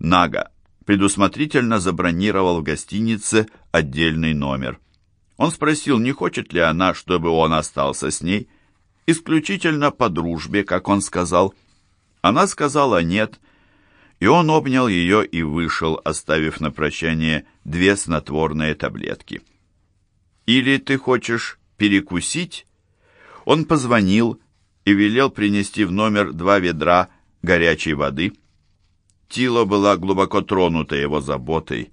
Нага предусмотрительно забронировал в гостинице отдельный номер. Он спросил, не хочет ли она, чтобы он остался с ней, исключительно по дружбе, как он сказал. Она сказала «нет», и он обнял ее и вышел, оставив на прощание две снотворные таблетки. «Или ты хочешь перекусить?» Он позвонил и велел принести в номер два ведра горячей воды. Тило была глубоко тронута его заботой,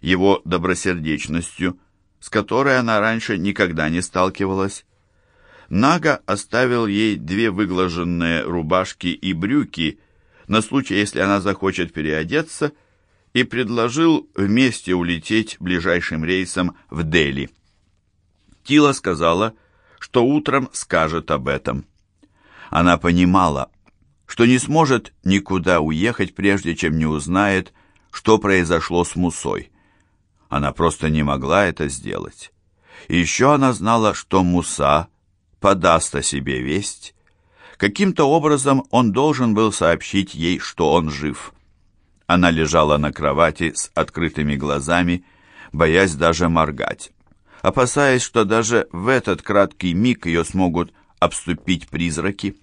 его добросердечностью, с которой она раньше никогда не сталкивалась. Нага оставил ей две выглаженные рубашки и брюки на случай, если она захочет переодеться, и предложил вместе улететь ближайшим рейсом в Дели. Тила сказала, что утром скажет об этом. Она понимала, что не сможет никуда уехать, прежде чем не узнает, что произошло с Мусой. Она просто не могла это сделать. И еще она знала, что Муса подаст о себе весть. Каким-то образом он должен был сообщить ей, что он жив. Она лежала на кровати с открытыми глазами, боясь даже моргать, опасаясь, что даже в этот краткий миг ее смогут обступить призраки.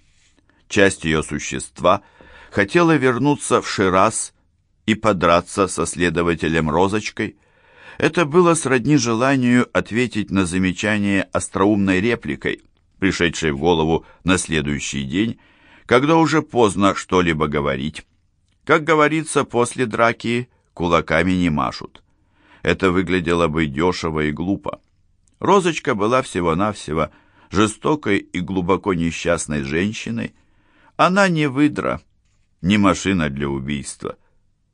Часть ее существа хотела вернуться в Шираз и подраться со следователем Розочкой. Это было сродни желанию ответить на замечание остроумной репликой – пришедшей в голову на следующий день, когда уже поздно что-либо говорить. Как говорится, после драки кулаками не машут. Это выглядело бы дешево и глупо. Розочка была всего-навсего жестокой и глубоко несчастной женщиной. Она не выдра, не машина для убийства.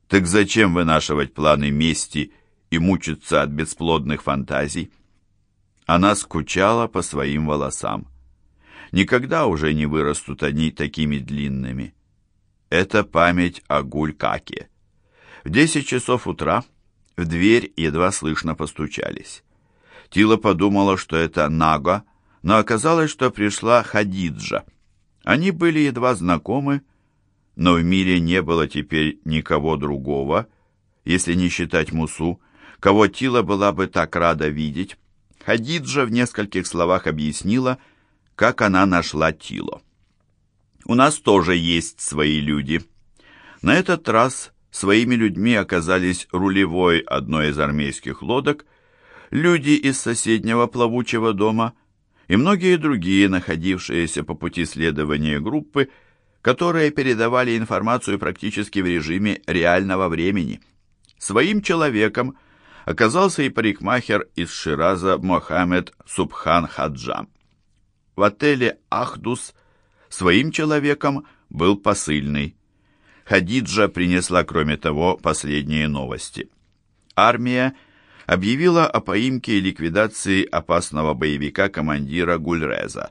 Так зачем вынашивать планы мести и мучиться от бесплодных фантазий? Она скучала по своим волосам. Никогда уже не вырастут они такими длинными. Это память о Гулькаке. В десять часов утра в дверь едва слышно постучались. Тила подумала, что это Нага, но оказалось, что пришла Хадиджа. Они были едва знакомы, но в мире не было теперь никого другого, если не считать Мусу, кого Тила была бы так рада видеть. Хадиджа в нескольких словах объяснила, как она нашла Тило. У нас тоже есть свои люди. На этот раз своими людьми оказались рулевой одной из армейских лодок, люди из соседнего плавучего дома и многие другие, находившиеся по пути следования группы, которые передавали информацию практически в режиме реального времени. Своим человеком оказался и парикмахер из Шираза Мохаммед Субхан Хаджам в отеле «Ахдус» своим человеком был посыльный. Хадиджа принесла, кроме того, последние новости. Армия объявила о поимке и ликвидации опасного боевика командира Гульреза.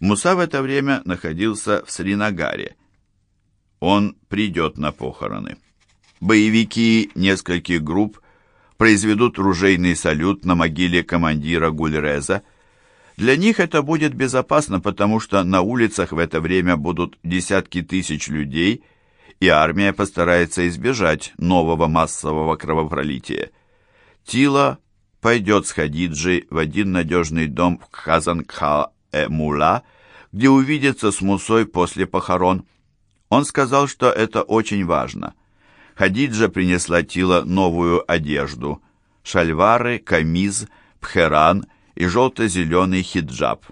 Муса в это время находился в Сринагаре. Он придет на похороны. Боевики нескольких групп произведут ружейный салют на могиле командира Гульреза, для них это будет безопасно, потому что на улицах в это время будут десятки тысяч людей, и армия постарается избежать нового массового кровопролития. Тила пойдет с Хадиджей в один надежный дом в Хазанкха-э-Мула, где увидится с Мусой после похорон. Он сказал, что это очень важно. Хадиджа принесла Тила новую одежду – шальвары, камиз, пхеран – и желто-зеленый хиджаб.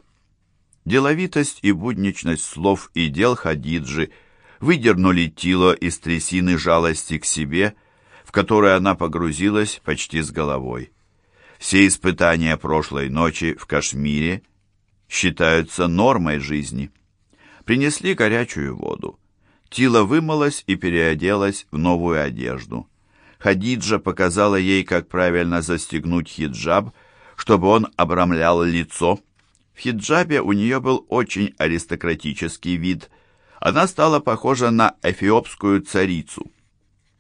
Деловитость и будничность слов и дел Хадиджи выдернули Тило из трясины жалости к себе, в которой она погрузилась почти с головой. Все испытания прошлой ночи в Кашмире считаются нормой жизни. Принесли горячую воду. Тила вымылась и переоделась в новую одежду. Хадиджа показала ей, как правильно застегнуть хиджаб – чтобы он обрамлял лицо. В хиджабе у нее был очень аристократический вид. Она стала похожа на эфиопскую царицу.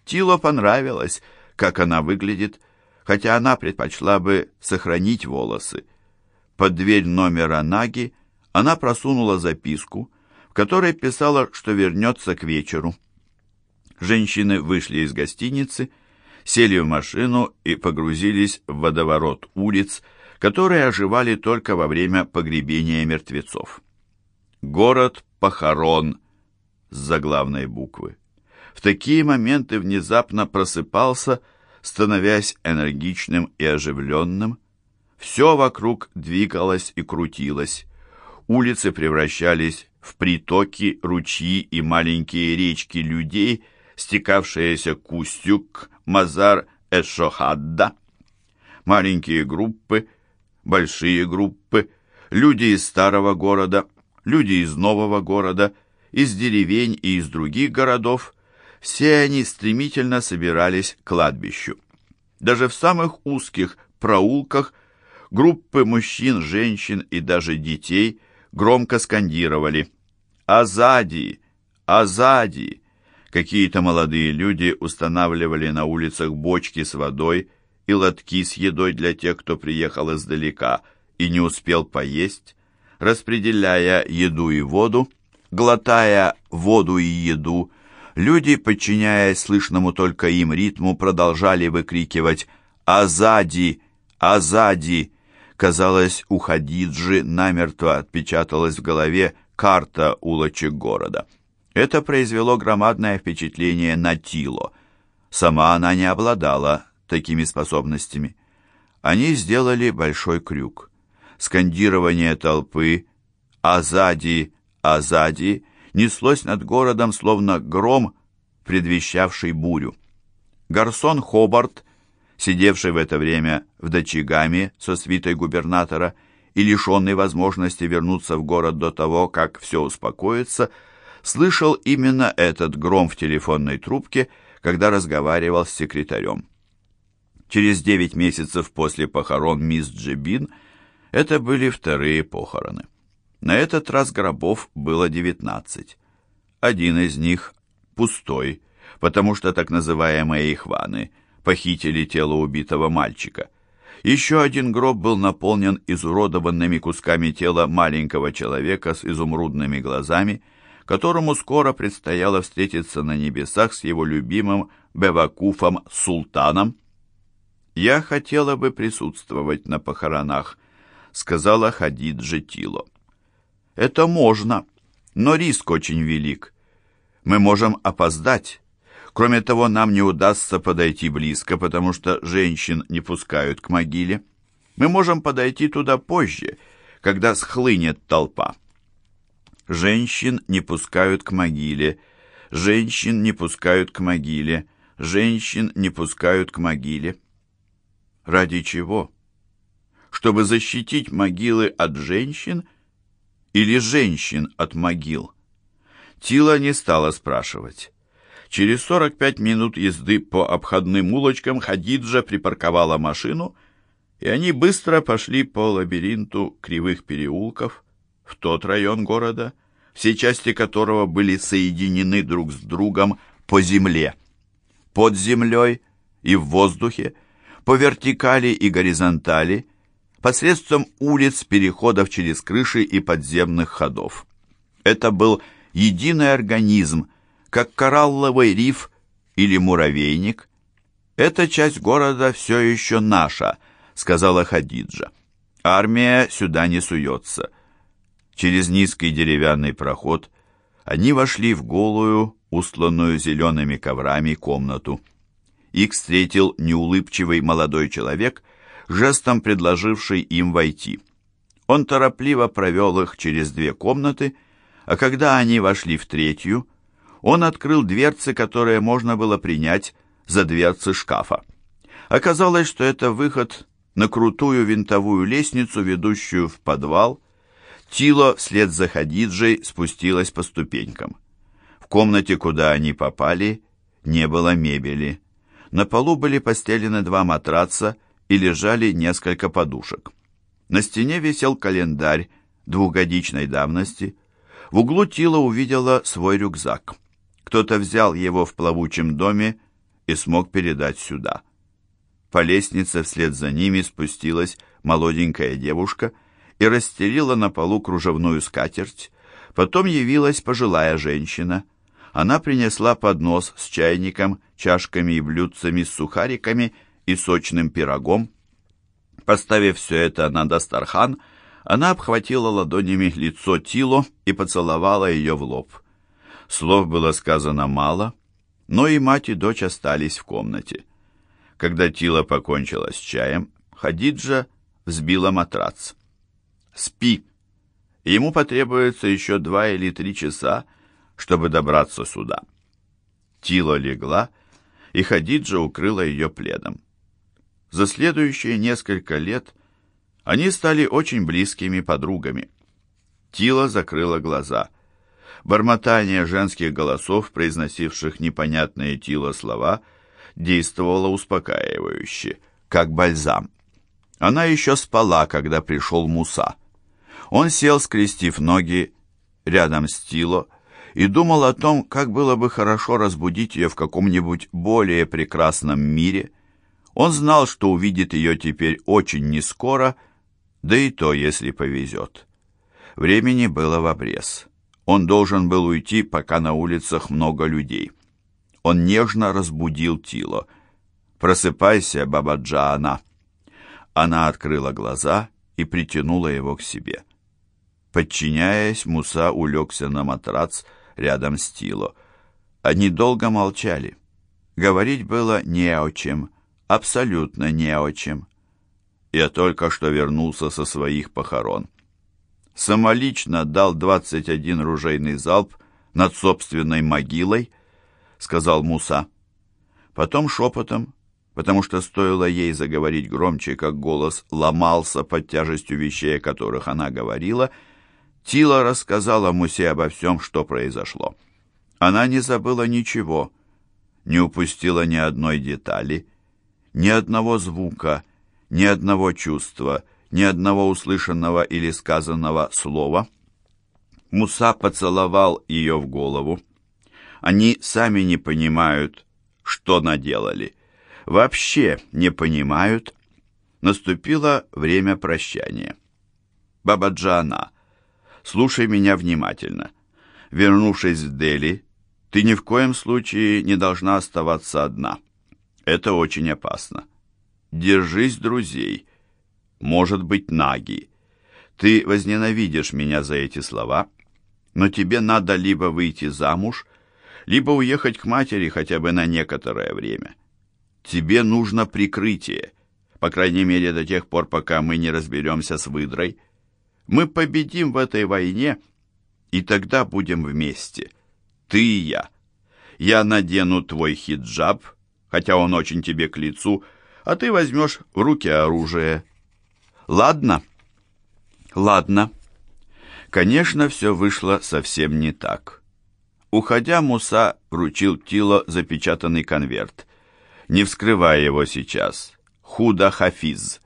Тило понравилось, как она выглядит, хотя она предпочла бы сохранить волосы. Под дверь номера Наги она просунула записку, в которой писала, что вернется к вечеру. Женщины вышли из гостиницы, сели в машину и погрузились в водоворот улиц, которые оживали только во время погребения мертвецов. Город похорон с заглавной буквы. В такие моменты внезапно просыпался, становясь энергичным и оживленным. Все вокруг двигалось и крутилось. Улицы превращались в притоки, ручьи и маленькие речки людей, стекавшиеся к Устюг, Мазар, Эшохадда. Маленькие группы, большие группы, люди из старого города, люди из нового города, из деревень и из других городов, все они стремительно собирались к кладбищу. Даже в самых узких проулках группы мужчин, женщин и даже детей громко скандировали «Азади! Азади!». Какие-то молодые люди устанавливали на улицах бочки с водой и лотки с едой для тех, кто приехал издалека и не успел поесть, распределяя еду и воду, глотая воду и еду, люди, подчиняясь слышному только им ритму, продолжали выкрикивать «Азади! Азади!». Казалось, у Хадиджи намертво отпечаталась в голове карта улочек города. Это произвело громадное впечатление на Тило. Сама она не обладала такими способностями. Они сделали большой крюк. Скандирование толпы «Азади! Азади!» Неслось над городом, словно гром, предвещавший бурю. Гарсон Хобарт, сидевший в это время в Дачигаме со свитой губернатора и лишенный возможности вернуться в город до того, как все успокоится, слышал именно этот гром в телефонной трубке, когда разговаривал с секретарем. Через девять месяцев после похорон мисс Джебин это были вторые похороны. На этот раз гробов было девятнадцать. Один из них пустой, потому что так называемые ихваны похитили тело убитого мальчика. Еще один гроб был наполнен изуродованными кусками тела маленького человека с изумрудными глазами, которому скоро предстояло встретиться на небесах с его любимым Бевакуфом Султаном. «Я хотела бы присутствовать на похоронах», — сказала Хадиджа Тило. Это можно, но риск очень велик. Мы можем опоздать. Кроме того, нам не удастся подойти близко, потому что женщин не пускают к могиле. Мы можем подойти туда позже, когда схлынет толпа. Женщин не пускают к могиле. Женщин не пускают к могиле. Женщин не пускают к могиле. Ради чего? Чтобы защитить могилы от женщин – или женщин от могил? Тила не стала спрашивать. Через 45 минут езды по обходным улочкам Хадиджа припарковала машину, и они быстро пошли по лабиринту кривых переулков в тот район города, все части которого были соединены друг с другом по земле. Под землей и в воздухе, по вертикали и горизонтали – посредством улиц, переходов через крыши и подземных ходов. Это был единый организм, как коралловый риф или муравейник. «Эта часть города все еще наша», — сказала Хадиджа. «Армия сюда не суется». Через низкий деревянный проход они вошли в голую, устланную зелеными коврами комнату. Их встретил неулыбчивый молодой человек — жестом предложивший им войти. Он торопливо провел их через две комнаты, а когда они вошли в третью, он открыл дверцы, которые можно было принять за дверцы шкафа. Оказалось, что это выход на крутую винтовую лестницу, ведущую в подвал. Тило вслед за Хадиджей спустилась по ступенькам. В комнате, куда они попали, не было мебели. На полу были постелены два матраца и лежали несколько подушек. На стене висел календарь двухгодичной давности. В углу Тила увидела свой рюкзак. Кто-то взял его в плавучем доме и смог передать сюда. По лестнице вслед за ними спустилась молоденькая девушка и расстелила на полу кружевную скатерть. Потом явилась пожилая женщина. она принесла поднос с чайником, чашками и блюдцами с сухариками и сочным пирогом. Поставив все это на Дастархан, она обхватила ладонями лицо Тило и поцеловала ее в лоб. Слов было сказано мало, но и мать и дочь остались в комнате. Когда Тило покончила с чаем, Хадиджа взбила матрац. «Спи. Ему потребуется еще два или три часа, чтобы добраться сюда». Тила легла, и Хадиджа укрыла ее пледом. За следующие несколько лет они стали очень близкими подругами. Тила закрыла глаза. Бормотание женских голосов, произносивших непонятные Тила слова, действовало успокаивающе, как бальзам. Она еще спала, когда пришел Муса. Он сел, скрестив ноги, рядом с Тило, и думал о том, как было бы хорошо разбудить ее в каком-нибудь более прекрасном мире. Он знал, что увидит ее теперь очень нескоро, да и то, если повезет. Времени было в обрез. Он должен был уйти, пока на улицах много людей. Он нежно разбудил Тило. «Просыпайся, баба Джана!» Она открыла глаза и притянула его к себе. Подчиняясь, Муса улегся на матрац рядом с Тило. Они долго молчали. Говорить было не о чем, абсолютно не о чем. Я только что вернулся со своих похорон. Самолично дал 21 ружейный залп над собственной могилой, сказал Муса. Потом шепотом, потому что стоило ей заговорить громче, как голос ломался под тяжестью вещей, о которых она говорила, Тила рассказала Мусе обо всем, что произошло. Она не забыла ничего, не упустила ни одной детали, ни одного звука, ни одного чувства, ни одного услышанного или сказанного слова. Муса поцеловал ее в голову. Они сами не понимают, что наделали вообще не понимают. Наступило время прощания. Баба Джана, слушай меня внимательно. Вернувшись в Дели, ты ни в коем случае не должна оставаться одна. Это очень опасно. Держись друзей. Может быть, наги. Ты возненавидишь меня за эти слова, но тебе надо либо выйти замуж, либо уехать к матери хотя бы на некоторое время. Тебе нужно прикрытие, по крайней мере до тех пор, пока мы не разберемся с выдрой. Мы победим в этой войне, и тогда будем вместе. Ты и я. Я надену твой хиджаб, хотя он очень тебе к лицу, а ты возьмешь в руки оружие. Ладно? Ладно. Конечно, все вышло совсем не так. Уходя, Муса вручил Тило запечатанный конверт не вскрывая его сейчас. Худа Хафиз.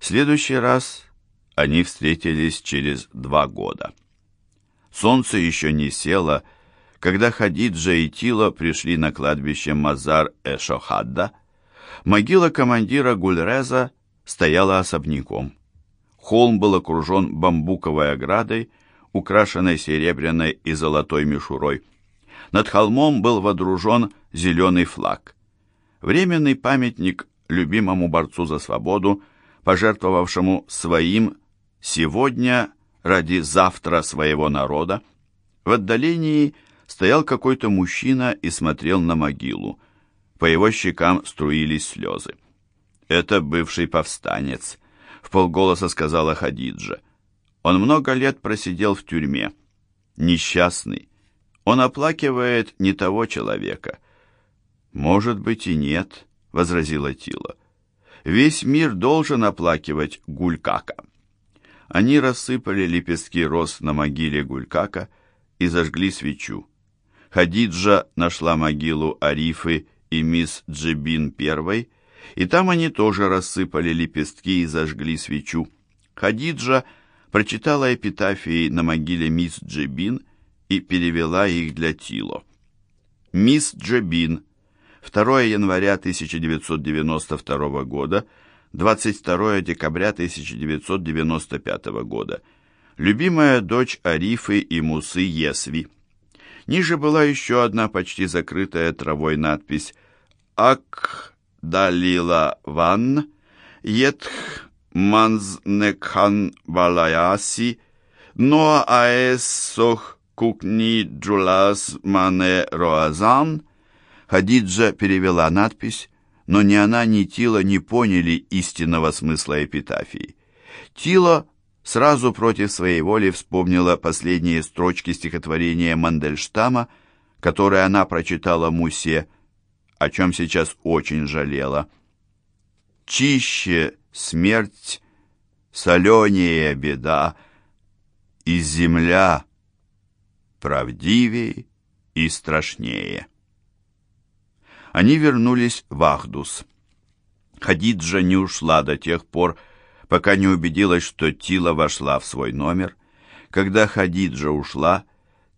В следующий раз они встретились через два года. Солнце еще не село, когда Хадиджа и Тила пришли на кладбище Мазар-э-Шохадда. Могила командира Гульреза стояла особняком. Холм был окружен бамбуковой оградой, украшенной серебряной и золотой мишурой. Над холмом был водружен зеленый флаг временный памятник любимому борцу за свободу, пожертвовавшему своим сегодня ради завтра своего народа. В отдалении стоял какой-то мужчина и смотрел на могилу. По его щекам струились слезы. «Это бывший повстанец», — в полголоса сказала Хадиджа. «Он много лет просидел в тюрьме. Несчастный. Он оплакивает не того человека. «Может быть и нет», — возразила Тила. «Весь мир должен оплакивать Гулькака». Они рассыпали лепестки роз на могиле Гулькака и зажгли свечу. Хадиджа нашла могилу Арифы и мисс Джибин первой, и там они тоже рассыпали лепестки и зажгли свечу. Хадиджа прочитала эпитафии на могиле мисс Джибин и перевела их для Тило. Мисс Джибин 2 января 1992 года, 22 декабря 1995 года. Любимая дочь Арифы и Мусы Есви. Ниже была еще одна почти закрытая травой надпись «Ак далила ван етх манзнекхан валаяси ноа аэсох кукни джулас мане роазан». Хадиджа перевела надпись, но ни она, ни Тила не поняли истинного смысла эпитафии. Тила сразу против своей воли вспомнила последние строчки стихотворения Мандельштама, которое она прочитала Мусе, о чем сейчас очень жалела. «Чище смерть, соленее беда, и земля правдивее и страшнее». Они вернулись в Ахдус. Хадиджа не ушла до тех пор, пока не убедилась, что Тила вошла в свой номер. Когда Хадиджа ушла,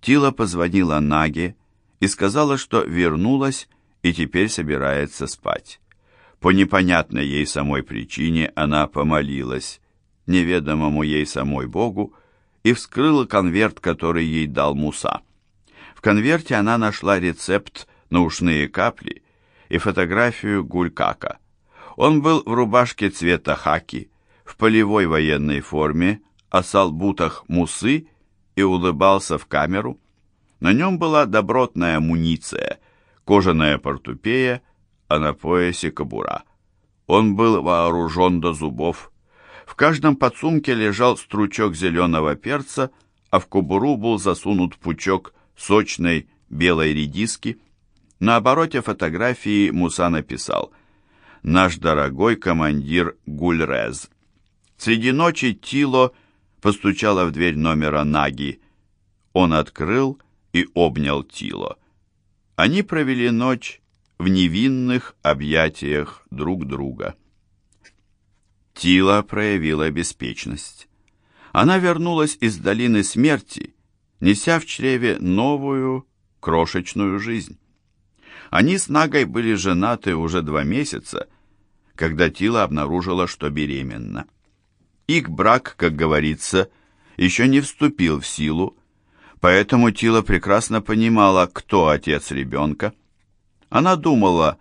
Тила позвонила Наге и сказала, что вернулась и теперь собирается спать. По непонятной ей самой причине она помолилась, неведомому ей самой Богу, и вскрыла конверт, который ей дал Муса. В конверте она нашла рецепт на ушные капли и фотографию Гулькака. Он был в рубашке цвета хаки, в полевой военной форме, о салбутах мусы и улыбался в камеру. На нем была добротная амуниция, кожаная портупея, а на поясе кобура. Он был вооружен до зубов. В каждом подсумке лежал стручок зеленого перца, а в кобуру был засунут пучок сочной белой редиски. На обороте фотографии Муса написал «Наш дорогой командир Гульрез». Среди ночи Тило постучала в дверь номера Наги. Он открыл и обнял Тило. Они провели ночь в невинных объятиях друг друга. Тила проявила беспечность. Она вернулась из долины смерти, неся в чреве новую крошечную жизнь. Они с Нагой были женаты уже два месяца, когда Тила обнаружила, что беременна. Их брак, как говорится, еще не вступил в силу, поэтому Тила прекрасно понимала, кто отец ребенка. Она думала,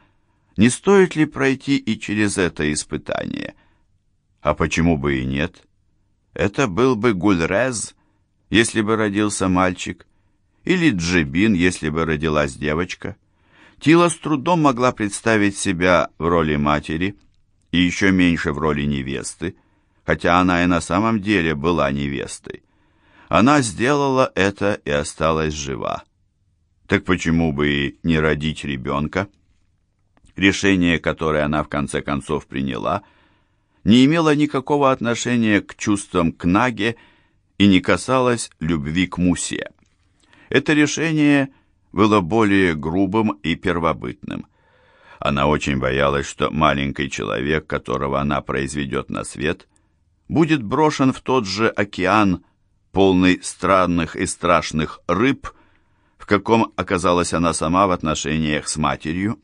не стоит ли пройти и через это испытание. А почему бы и нет? Это был бы Гульрез, если бы родился мальчик, или Джибин, если бы родилась девочка. Тила с трудом могла представить себя в роли матери и еще меньше в роли невесты, хотя она и на самом деле была невестой. Она сделала это и осталась жива. Так почему бы и не родить ребенка? Решение, которое она в конце концов приняла, не имело никакого отношения к чувствам к Наге и не касалось любви к Мусе. Это решение было более грубым и первобытным. Она очень боялась, что маленький человек, которого она произведет на свет, будет брошен в тот же океан, полный странных и страшных рыб, в каком оказалась она сама в отношениях с матерью.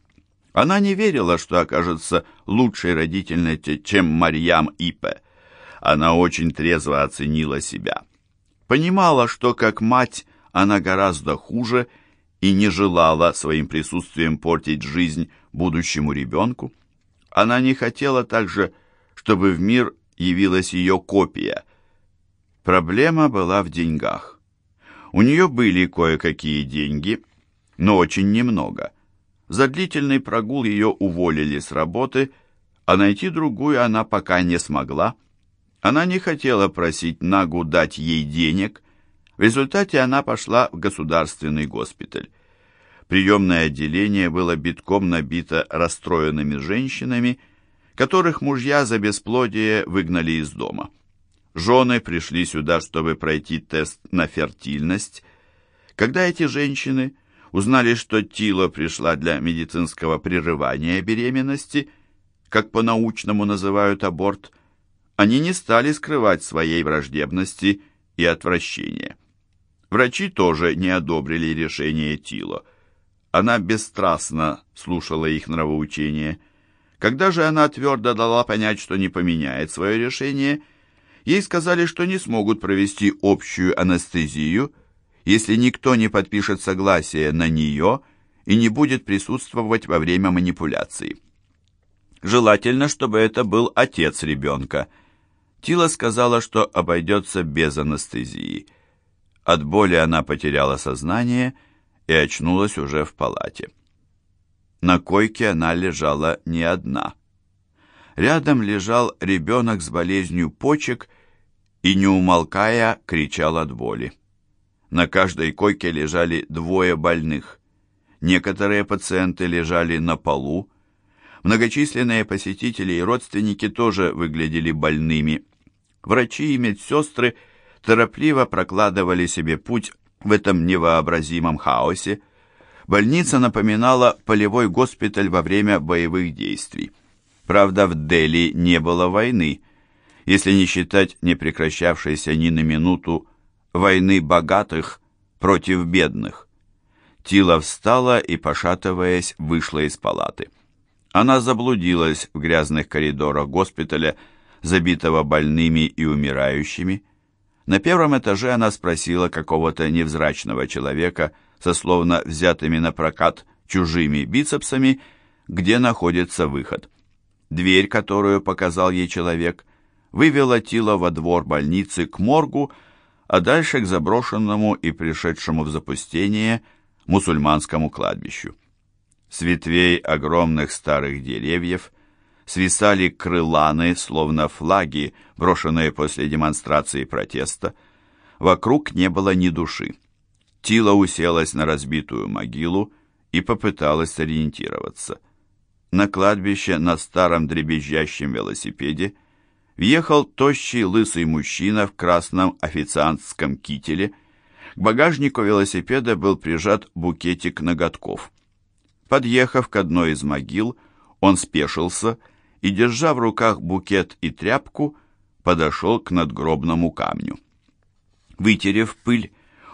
Она не верила, что окажется лучшей родительницей, чем Марьям Ипе. Она очень трезво оценила себя. Понимала, что как мать она гораздо хуже и не желала своим присутствием портить жизнь будущему ребенку. Она не хотела также, чтобы в мир явилась ее копия. Проблема была в деньгах. У нее были кое-какие деньги, но очень немного. За длительный прогул ее уволили с работы, а найти другую она пока не смогла. Она не хотела просить Нагу дать ей денег. В результате она пошла в государственный госпиталь. Приемное отделение было битком набито расстроенными женщинами, которых мужья за бесплодие выгнали из дома. Жены пришли сюда, чтобы пройти тест на фертильность. Когда эти женщины узнали, что Тила пришла для медицинского прерывания беременности, как по-научному называют аборт, они не стали скрывать своей враждебности и отвращения. Врачи тоже не одобрили решение Тила. Она бесстрастно слушала их нравоучения – когда же она твердо дала понять, что не поменяет свое решение, ей сказали, что не смогут провести общую анестезию, если никто не подпишет согласие на нее и не будет присутствовать во время манипуляции. Желательно, чтобы это был отец ребенка. Тила сказала, что обойдется без анестезии. От боли она потеряла сознание и очнулась уже в палате. На койке она лежала не одна. Рядом лежал ребенок с болезнью почек и, не умолкая, кричал от боли. На каждой койке лежали двое больных. Некоторые пациенты лежали на полу. Многочисленные посетители и родственники тоже выглядели больными. Врачи и медсестры торопливо прокладывали себе путь в этом невообразимом хаосе. Больница напоминала полевой госпиталь во время боевых действий. Правда, в Дели не было войны, если не считать непрекращавшейся ни на минуту войны богатых против бедных. Тила встала и, пошатываясь, вышла из палаты. Она заблудилась в грязных коридорах госпиталя, забитого больными и умирающими. На первом этаже она спросила какого-то невзрачного человека со словно взятыми на прокат чужими бицепсами, где находится выход. Дверь, которую показал ей человек, вывела Тила во двор больницы к моргу, а дальше к заброшенному и пришедшему в запустение мусульманскому кладбищу. С ветвей огромных старых деревьев свисали крыланы, словно флаги, брошенные после демонстрации протеста. Вокруг не было ни души. Тила уселась на разбитую могилу и попыталась сориентироваться. На кладбище на старом дребезжащем велосипеде въехал тощий лысый мужчина в красном официантском кителе. К багажнику велосипеда был прижат букетик ноготков. Подъехав к одной из могил, он спешился и, держа в руках букет и тряпку, подошел к надгробному камню. Вытерев пыль,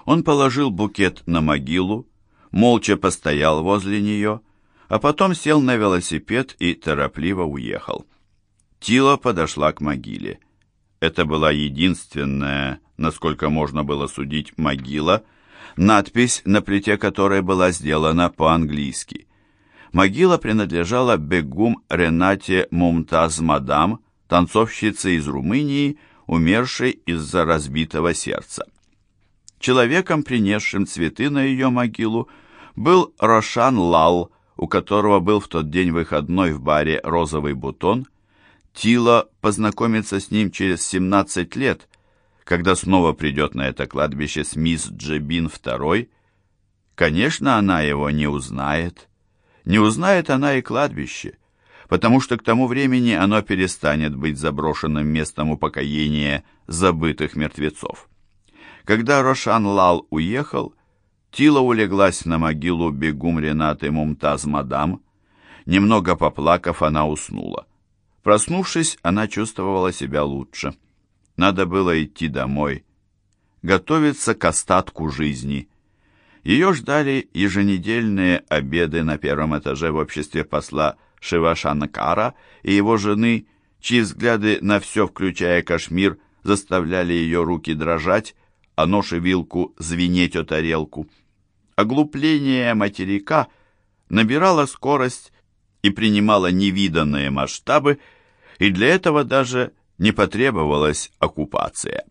он положил букет на могилу, молча постоял возле нее, а потом сел на велосипед и торопливо уехал. Тила подошла к могиле. Это была единственная, насколько можно было судить, могила, надпись на плите которой была сделана по-английски. Могила принадлежала Бегум Ренате Мумтаз Мадам, танцовщице из Румынии, умершей из-за разбитого сердца. Человеком, принесшим цветы на ее могилу, был Рошан Лал, у которого был в тот день выходной в баре «Розовый бутон», Тила познакомится с ним через 17 лет, когда снова придет на это кладбище с мисс Джебин II. Конечно, она его не узнает. Не узнает она и кладбище, потому что к тому времени оно перестанет быть заброшенным местом упокоения забытых мертвецов. Когда Рошан Лал уехал, Тила улеглась на могилу бегум Ренаты Мумтаз Мадам. Немного поплакав, она уснула. Проснувшись, она чувствовала себя лучше. Надо было идти домой, готовиться к остатку жизни. Ее ждали еженедельные обеды на первом этаже в обществе посла Шивашанкара и его жены, чьи взгляды на все, включая Кашмир, заставляли ее руки дрожать, а нож и вилку звенеть о тарелку. Оглупление материка набирало скорость и принимала невиданные масштабы, и для этого даже не потребовалась оккупация.